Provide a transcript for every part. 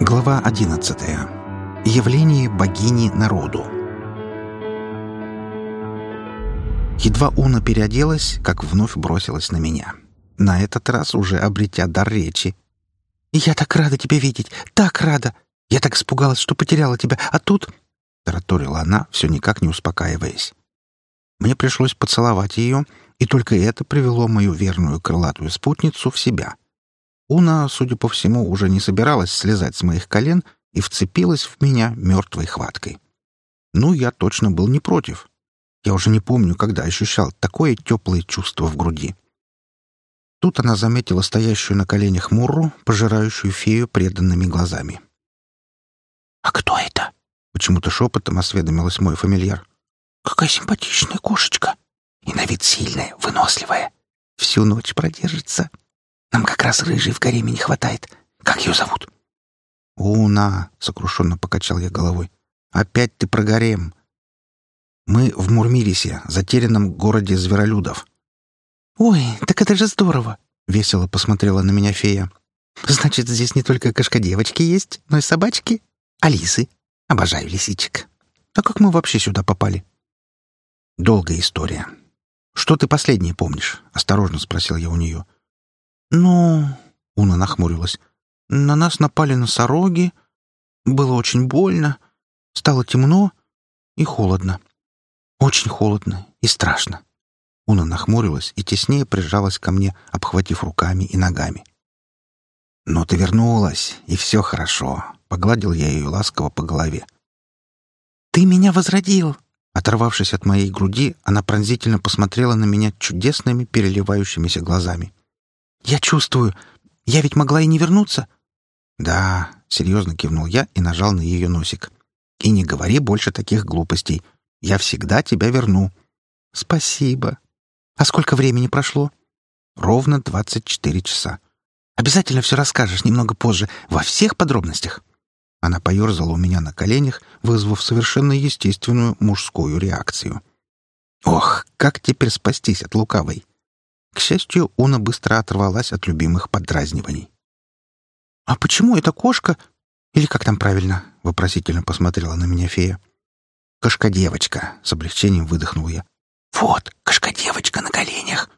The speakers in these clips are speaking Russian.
Глава 11. Явление богини народу. Едва Уна переоделась, как вновь бросилась на меня. На этот раз уже обретя дар речи. «Я так рада тебя видеть! Так рада! Я так испугалась, что потеряла тебя, а тут...» — тараторила она, все никак не успокаиваясь. Мне пришлось поцеловать ее, и только это привело мою верную крылатую спутницу в себя — Уна, судя по всему, уже не собиралась слезать с моих колен и вцепилась в меня мертвой хваткой. Ну, я точно был не против. Я уже не помню, когда ощущал такое теплое чувство в груди. Тут она заметила стоящую на коленях Мурру, пожирающую фею преданными глазами. «А кто это?» — почему-то шепотом осведомилась мой фамильяр. «Какая симпатичная кошечка! И на вид сильная, выносливая. Всю ночь продержится». Нам как раз рыжей в гареме не хватает. Как ее зовут?» «Уна!» — сокрушенно покачал я головой. «Опять ты про гарем!» «Мы в Мурмирисе, затерянном городе зверолюдов». «Ой, так это же здорово!» — весело посмотрела на меня фея. «Значит, здесь не только кошка-девочки есть, но и собачки. Алисы. Обожаю лисичек. А как мы вообще сюда попали?» «Долгая история. Что ты последнее помнишь?» — осторожно спросил я у нее. «Ну...» — Уна нахмурилась. «На нас напали носороги. Было очень больно. Стало темно и холодно. Очень холодно и страшно». Уна нахмурилась и теснее прижалась ко мне, обхватив руками и ногами. «Но ты вернулась, и все хорошо», — погладил я ее ласково по голове. «Ты меня возродил!» Оторвавшись от моей груди, она пронзительно посмотрела на меня чудесными переливающимися глазами. «Я чувствую. Я ведь могла и не вернуться». «Да», — серьезно кивнул я и нажал на ее носик. «И не говори больше таких глупостей. Я всегда тебя верну». «Спасибо. А сколько времени прошло?» «Ровно двадцать четыре часа». «Обязательно все расскажешь немного позже, во всех подробностях». Она поерзала у меня на коленях, вызвав совершенно естественную мужскую реакцию. «Ох, как теперь спастись от лукавой?» К счастью, Уна быстро оторвалась от любимых подразниваний. «А почему эта кошка? Или как там правильно?» — вопросительно посмотрела на меня фея. «Кошка-девочка», — с облегчением выдохнул я. «Вот, кошка-девочка на коленях.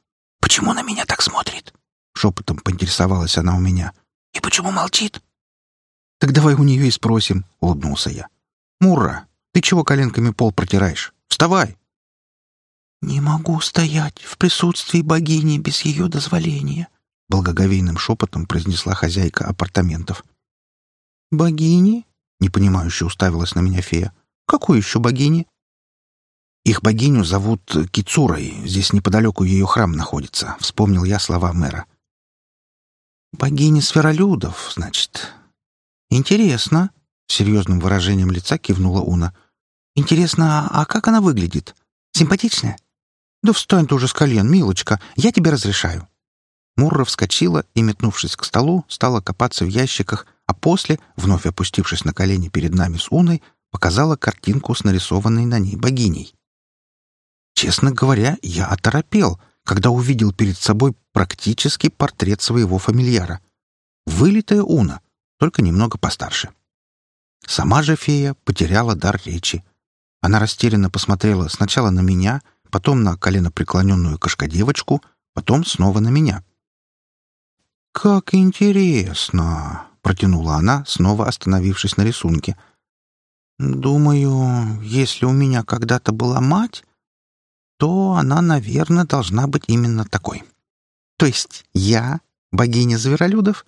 Почему на меня так смотрит?» Шепотом поинтересовалась она у меня. «И почему молчит?» «Так давай у нее и спросим», — улыбнулся я. «Мурра, ты чего коленками пол протираешь? Вставай!» «Не могу стоять в присутствии богини без ее дозволения», — благоговейным шепотом произнесла хозяйка апартаментов. «Богини?» — непонимающе уставилась на меня фея. «Какой еще богини?» «Их богиню зовут Кицурой. Здесь неподалеку ее храм находится», — вспомнил я слова мэра. «Богиня сферолюдов, значит. Интересно», — серьезным выражением лица кивнула Уна. «Интересно, а как она выглядит? Симпатичная?» «Да встань ты уже с колен, милочка, я тебе разрешаю». Мурра вскочила и, метнувшись к столу, стала копаться в ящиках, а после, вновь опустившись на колени перед нами с Уной, показала картинку с нарисованной на ней богиней. Честно говоря, я оторопел, когда увидел перед собой практически портрет своего фамильяра. Вылитая Уна, только немного постарше. Сама же фея потеряла дар речи. Она растерянно посмотрела сначала на меня — потом на коленопреклоненную кошкодевочку, потом снова на меня. «Как интересно!» — протянула она, снова остановившись на рисунке. «Думаю, если у меня когда-то была мать, то она, наверное, должна быть именно такой. То есть я — богиня зверолюдов?»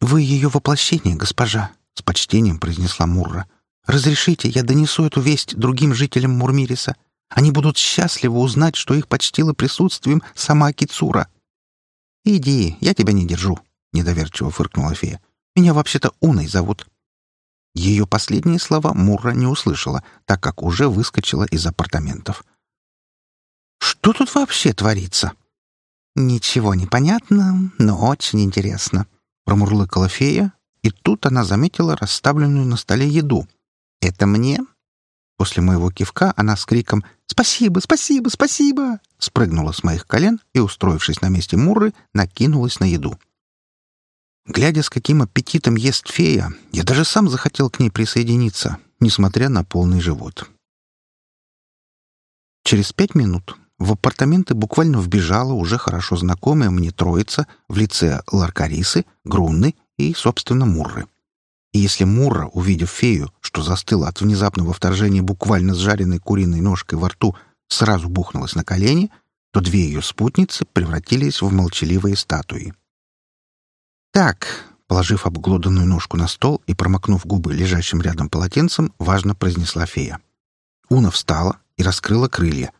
«Вы ее воплощение, госпожа», — с почтением произнесла Мурра. «Разрешите, я донесу эту весть другим жителям Мурмириса. Они будут счастливы узнать, что их почтила присутствием сама Кицура. «Иди, я тебя не держу», — недоверчиво фыркнула фея. «Меня вообще-то Уной зовут». Ее последние слова Мурра не услышала, так как уже выскочила из апартаментов. «Что тут вообще творится?» «Ничего не понятно, но очень интересно», — промурлыкала фея, и тут она заметила расставленную на столе еду. «Это мне?» После моего кивка она с криком «Спасибо, спасибо, спасибо!» спрыгнула с моих колен и, устроившись на месте Мурры, накинулась на еду. Глядя, с каким аппетитом ест фея, я даже сам захотел к ней присоединиться, несмотря на полный живот. Через пять минут в апартаменты буквально вбежала уже хорошо знакомая мне троица в лице Ларкарисы, Грунны и, собственно, Мурры. И если Мурра, увидев фею, что застыла от внезапного вторжения буквально с жареной куриной ножкой во рту, сразу бухнулась на колени, то две ее спутницы превратились в молчаливые статуи. «Так», — положив обглоданную ножку на стол и промокнув губы лежащим рядом полотенцем, важно произнесла фея. Уна встала и раскрыла крылья.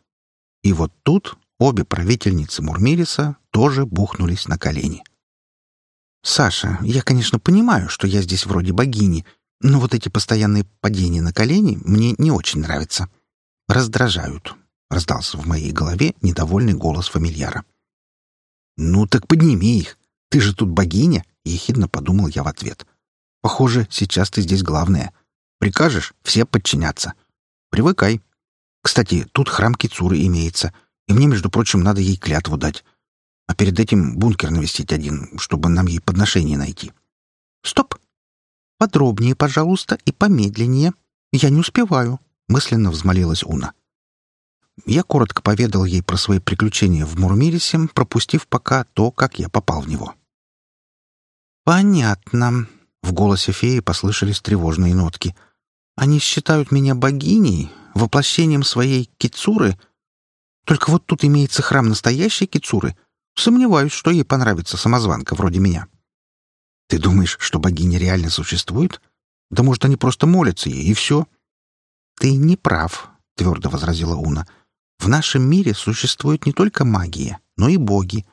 И вот тут обе правительницы Мурмириса тоже бухнулись на колени. «Саша, я, конечно, понимаю, что я здесь вроде богини, но вот эти постоянные падения на колени мне не очень нравятся. Раздражают», — раздался в моей голове недовольный голос фамильяра. «Ну так подними их. Ты же тут богиня», — ехидно подумал я в ответ. «Похоже, сейчас ты здесь главная. Прикажешь — все подчинятся. Привыкай. Кстати, тут храм Кицуры имеется, и мне, между прочим, надо ей клятву дать а перед этим бункер навестить один, чтобы нам ей подношение найти. Стоп! Подробнее, пожалуйста, и помедленнее. Я не успеваю, мысленно взмолилась Уна. Я коротко поведал ей про свои приключения в Мурмирисе, пропустив пока то, как я попал в него. «Понятно», — в голосе феи послышались тревожные нотки. «Они считают меня богиней, воплощением своей кицуры. Только вот тут имеется храм настоящей кицуры — Сомневаюсь, что ей понравится самозванка вроде меня. Ты думаешь, что богиня реально существует? Да может, они просто молятся ей, и все. Ты не прав, — твердо возразила Уна. В нашем мире существует не только магия, но и боги.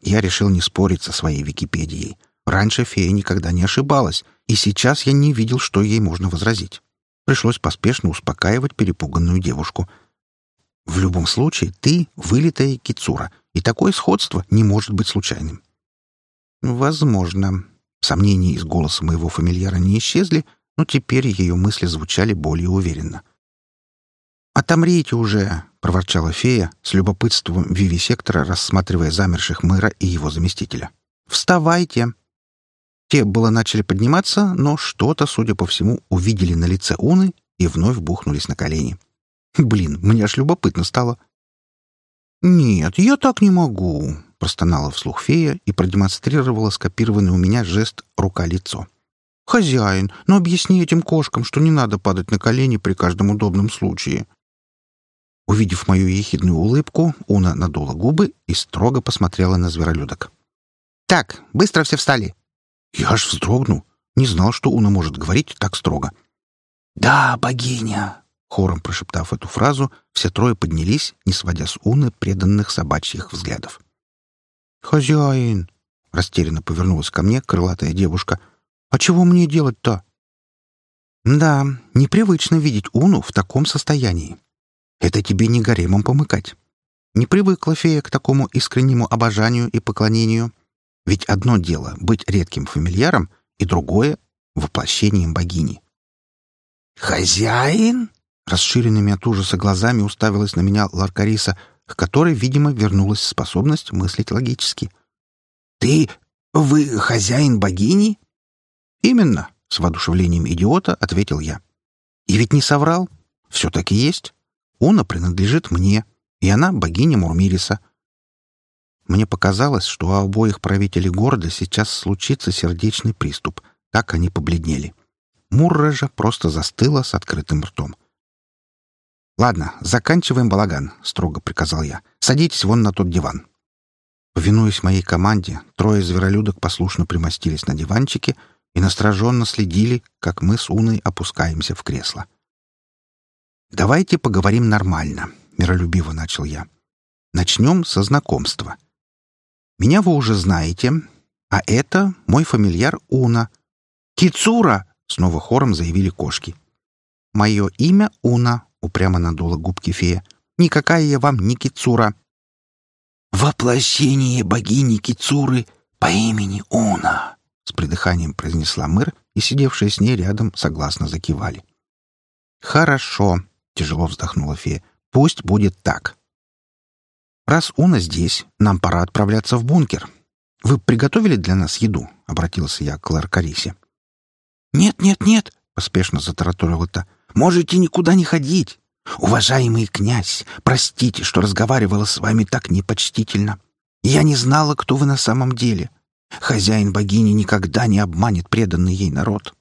Я решил не спорить со своей Википедией. Раньше фея никогда не ошибалась, и сейчас я не видел, что ей можно возразить. Пришлось поспешно успокаивать перепуганную девушку. В любом случае, ты — вылитая кицура — и такое сходство не может быть случайным. Возможно. Сомнения из голоса моего фамильяра не исчезли, но теперь ее мысли звучали более уверенно. «Отомрите уже!» — проворчала фея, с любопытством вивисектора рассматривая замерших мэра и его заместителя. «Вставайте!» Те было начали подниматься, но что-то, судя по всему, увидели на лице Уны и вновь бухнулись на колени. «Блин, мне аж любопытно стало. «Нет, я так не могу», — простонала вслух фея и продемонстрировала скопированный у меня жест «рука-лицо». «Хозяин, но объясни этим кошкам, что не надо падать на колени при каждом удобном случае». Увидев мою ехидную улыбку, Уна надула губы и строго посмотрела на зверолюдок. «Так, быстро все встали!» Я аж вздрогнул. Не знал, что Уна может говорить так строго. «Да, богиня!» Хором прошептав эту фразу, все трое поднялись, не сводя с Уны преданных собачьих взглядов. «Хозяин!» — растерянно повернулась ко мне крылатая девушка. «А чего мне делать-то?» «Да, непривычно видеть Уну в таком состоянии. Это тебе не гаремом помыкать. Не привыкла фея к такому искреннему обожанию и поклонению. Ведь одно дело — быть редким фамильяром, и другое — воплощением богини». «Хозяин?» Расширенными от ужаса глазами уставилась на меня Ларкариса, к которой, видимо, вернулась способность мыслить логически. «Ты... вы хозяин богини?» «Именно», — с воодушевлением идиота ответил я. «И ведь не соврал. Все таки есть. Уна принадлежит мне, и она богиня Мурмириса». Мне показалось, что у обоих правителей города сейчас случится сердечный приступ. Так они побледнели. Мурра же просто застыла с открытым ртом. «Ладно, заканчиваем балаган», — строго приказал я. «Садитесь вон на тот диван». Повинуясь моей команде, трое зверолюдок послушно примостились на диванчике и настороженно следили, как мы с Уной опускаемся в кресло. «Давайте поговорим нормально», — миролюбиво начал я. «Начнем со знакомства. Меня вы уже знаете, а это мой фамильяр Уна». «Кицура!» — снова хором заявили кошки. «Мое имя Уна», упрямо надула губки фея. «Никакая я вам не Кицура!» «Воплощение богини Кицуры по имени Уна!» С придыханием произнесла мэр, и сидевшие с ней рядом согласно закивали. «Хорошо», — тяжело вздохнула фея. «Пусть будет так. Раз Уна здесь, нам пора отправляться в бункер. вы приготовили для нас еду?» — обратился я к Ларкарисе. «Нет, нет, нет!» — поспешно затараторила та. «Можете никуда не ходить. Уважаемый князь, простите, что разговаривала с вами так непочтительно. Я не знала, кто вы на самом деле. Хозяин богини никогда не обманет преданный ей народ».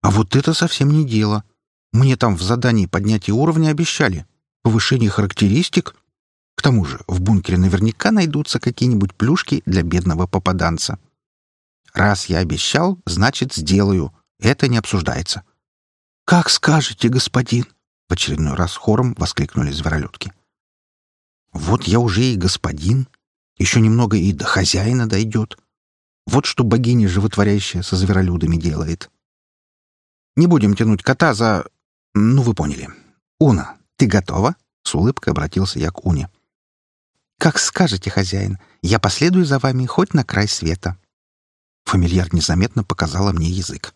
«А вот это совсем не дело. Мне там в задании поднятия уровня обещали. Повышение характеристик к тому же в бункере наверняка найдутся какие-нибудь плюшки для бедного попаданца. Раз я обещал, значит, сделаю. Это не обсуждается. «Как скажете, господин!» — в очередной раз хором воскликнули зверолюдки. «Вот я уже и господин. Еще немного и до хозяина дойдет. Вот что богиня животворящая со зверолюдами делает. Не будем тянуть кота за... Ну, вы поняли. Уна, ты готова?» — с улыбкой обратился я к Уне. «Как скажете, хозяин, я последую за вами хоть на край света». Фамильяр незаметно показала мне язык.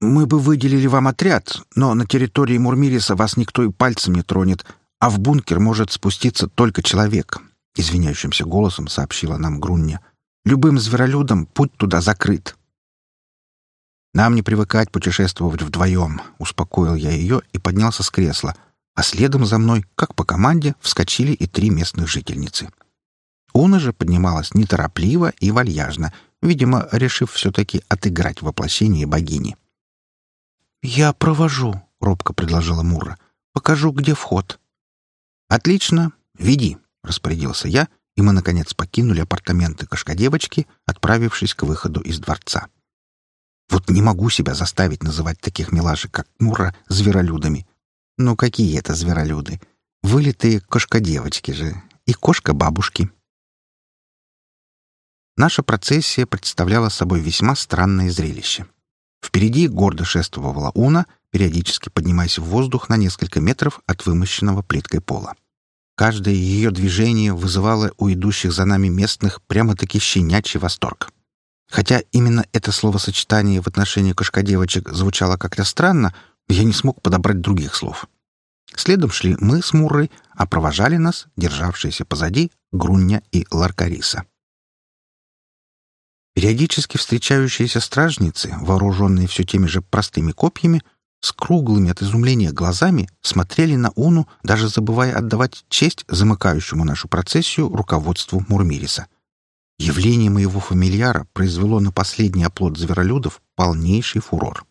«Мы бы выделили вам отряд, но на территории Мурмириса вас никто и пальцем не тронет, а в бункер может спуститься только человек», — извиняющимся голосом сообщила нам Груння. «Любым зверолюдам путь туда закрыт». «Нам не привыкать путешествовать вдвоем», — успокоил я ее и поднялся с кресла — а следом за мной, как по команде, вскочили и три местных жительницы. Уна же поднималась неторопливо и вальяжно, видимо, решив все-таки отыграть воплощение богини. «Я провожу», — робко предложила Мура. «Покажу, где вход». «Отлично, веди», — распорядился я, и мы, наконец, покинули апартаменты кошкодевочки, отправившись к выходу из дворца. Вот не могу себя заставить называть таких милашек, как Мура, зверолюдами. Ну какие это зверолюды? Вылитые кошка-девочки же. И кошка-бабушки. Наша процессия представляла собой весьма странное зрелище. Впереди гордо шествовала Уна, периодически поднимаясь в воздух на несколько метров от вымощенного плиткой пола. Каждое ее движение вызывало у идущих за нами местных прямо-таки щенячий восторг. Хотя именно это словосочетание в отношении кошкодевочек звучало как-то странно, я не смог подобрать других слов. Следом шли мы с Муррой, а провожали нас, державшиеся позади, Груння и Ларкариса. Периодически встречающиеся стражницы, вооруженные все теми же простыми копьями, с круглыми от изумления глазами смотрели на Уну, даже забывая отдавать честь замыкающему нашу процессию руководству Мурмириса. Явление моего фамильяра произвело на последний оплот зверолюдов полнейший фурор.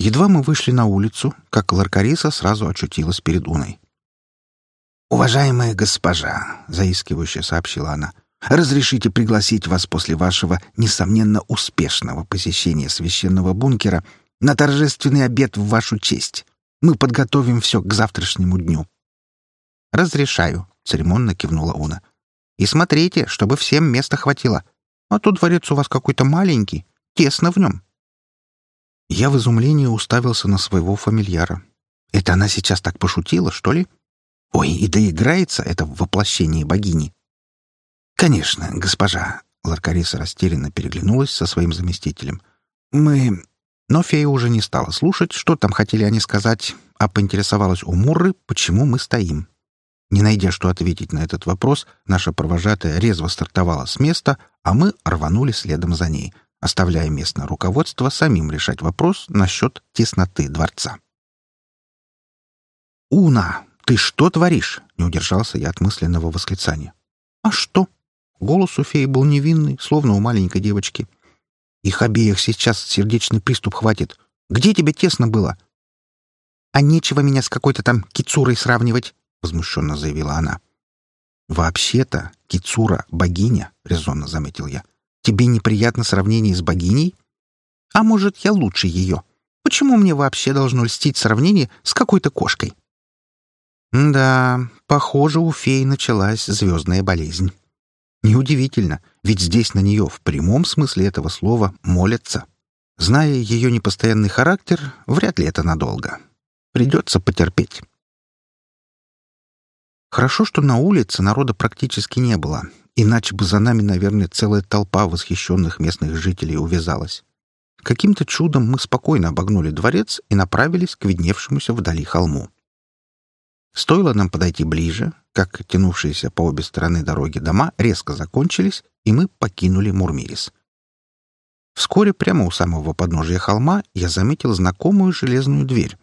Едва мы вышли на улицу, как Ларкариса сразу очутилась перед Уной. «Уважаемая госпожа», — заискивающе сообщила она, — «разрешите пригласить вас после вашего, несомненно, успешного посещения священного бункера на торжественный обед в вашу честь. Мы подготовим все к завтрашнему дню». «Разрешаю», — церемонно кивнула Уна. «И смотрите, чтобы всем места хватило. А то дворец у вас какой-то маленький, тесно в нем». Я в изумлении уставился на своего фамильяра. Это она сейчас так пошутила, что ли? Ой, и доиграется это в воплощении богини. «Конечно, госпожа», — Ларкариса растерянно переглянулась со своим заместителем. «Мы...» Но фея уже не стала слушать, что там хотели они сказать, а поинтересовалась у Мурры, почему мы стоим. Не найдя, что ответить на этот вопрос, наша провожатая резво стартовала с места, а мы рванули следом за ней — оставляя местное руководство самим решать вопрос насчет тесноты дворца. «Уна, ты что творишь?» — не удержался я от мысленного восклицания. «А что?» Голос у феи был невинный, словно у маленькой девочки. «Их обеих сейчас сердечный приступ хватит. Где тебе тесно было?» «А нечего меня с какой-то там кицурой сравнивать», — возмущенно заявила она. «Вообще-то Кицура — богиня», — резонно заметил я. Тебе неприятно сравнение с богиней? А может, я лучше ее? Почему мне вообще должно льстить сравнение с какой-то кошкой? Да, похоже, у феи началась звездная болезнь. Неудивительно, ведь здесь на нее в прямом смысле этого слова молятся. Зная ее непостоянный характер, вряд ли это надолго. Придется потерпеть. Хорошо, что на улице народа практически не было, Иначе бы за нами, наверное, целая толпа восхищенных местных жителей увязалась. Каким-то чудом мы спокойно обогнули дворец и направились к видневшемуся вдали холму. Стоило нам подойти ближе, как тянувшиеся по обе стороны дороги дома резко закончились, и мы покинули Мурмирис. Вскоре прямо у самого подножия холма я заметил знакомую железную дверь.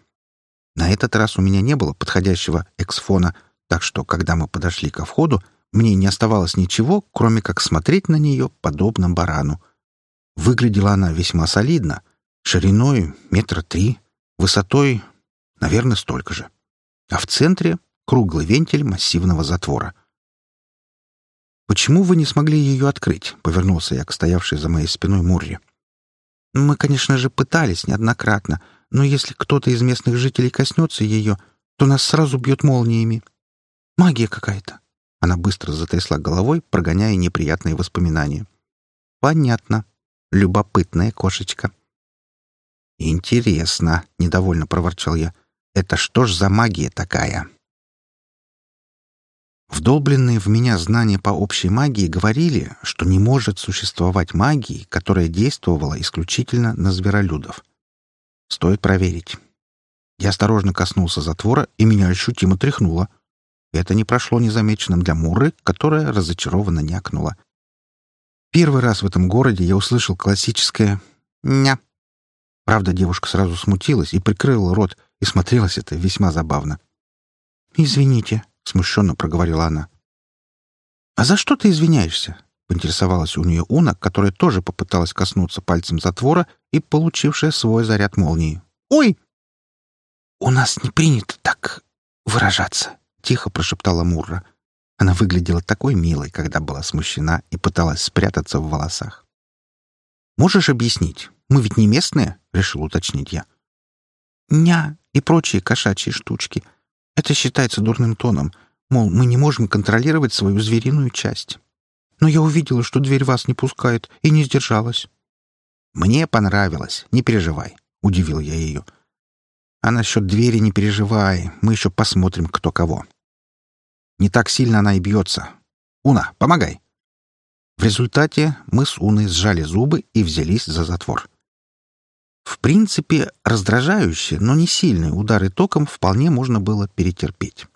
На этот раз у меня не было подходящего эксфона, так что, когда мы подошли ко входу, мне не оставалось ничего, кроме как смотреть на нее подобно барану. Выглядела она весьма солидно, шириной метра три, высотой, наверное, столько же. А в центре — круглый вентиль массивного затвора. «Почему вы не смогли ее открыть?» — повернулся я к стоявшей за моей спиной Мурре. «Мы, конечно же, пытались неоднократно, но если кто-то из местных жителей коснется ее, то нас сразу бьет молниями. Магия какая-то». Она быстро затрясла головой, прогоняя неприятные воспоминания. «Понятно. Любопытная кошечка». «Интересно», — недовольно проворчал я. «Это что ж за магия такая?» Вдолбленные в меня знания по общей магии говорили, что не может существовать магии, которая действовала исключительно на зверолюдов. Стоит проверить. Я осторожно коснулся затвора, и меня ощутимо тряхнуло. Это не прошло незамеченным для Муры, которая разочарованно някнула. Первый раз в этом городе я услышал классическое «ня». Правда, девушка сразу смутилась и прикрыла рот, и смотрелось это весьма забавно. «Извините», — смущенно проговорила она. «А за что ты извиняешься?» — поинтересовалась у нее Уна, которая тоже попыталась коснуться пальцем затвора и получившая свой заряд молнии. «Ой!» «У нас не принято так выражаться», — тихо прошептала Мурра. Она выглядела такой милой, когда была смущена и пыталась спрятаться в волосах. «Можешь объяснить? Мы ведь не местные?» — решил уточнить я. «Ня и прочие кошачьи штучки. Это считается дурным тоном. Мол, мы не можем контролировать свою звериную часть. Но я увидела, что дверь вас не пускает, и не сдержалась». «Мне понравилось. Не переживай», — удивил я ее. «А насчет двери не переживай. Мы еще посмотрим, кто кого». Не так сильно она и бьется. Уна, помогай!» В результате мы с Уной сжали зубы и взялись за затвор. В принципе, раздражающие, но не сильные удары током вполне можно было перетерпеть.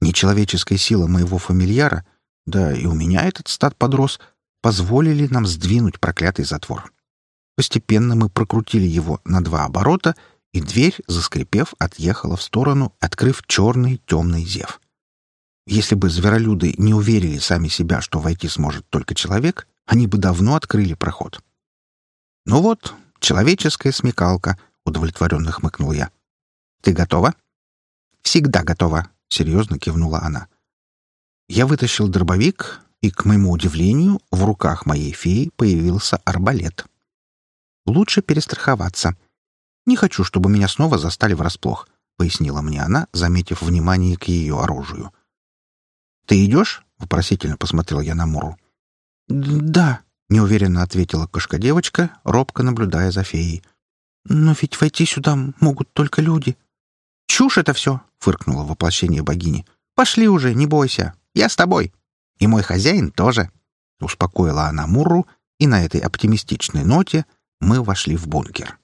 Нечеловеческая сила моего фамильяра, да и у меня этот стат подрос, позволили нам сдвинуть проклятый затвор. Постепенно мы прокрутили его на два оборота, и дверь, заскрипев, отъехала в сторону, открыв черный темный зев. Если бы зверолюды не уверили сами себя, что войти сможет только человек, они бы давно открыли проход. «Ну вот, человеческая смекалка», — удовлетворенно хмыкнул я. «Ты готова?» «Всегда готова», — серьезно кивнула она. Я вытащил дробовик, и, к моему удивлению, в руках моей феи появился арбалет. «Лучше перестраховаться. Не хочу, чтобы меня снова застали врасплох», — пояснила мне она, заметив внимание к ее оружию. «Ты идешь?» — вопросительно посмотрел я на Муру. «Да», — неуверенно ответила кошка-девочка, робко наблюдая за феей. «Но ведь войти сюда могут только люди». «Чушь это все!» — фыркнуло воплощение богини. «Пошли уже, не бойся. Я с тобой. И мой хозяин тоже». Успокоила она Муру, и на этой оптимистичной ноте мы вошли в бункер.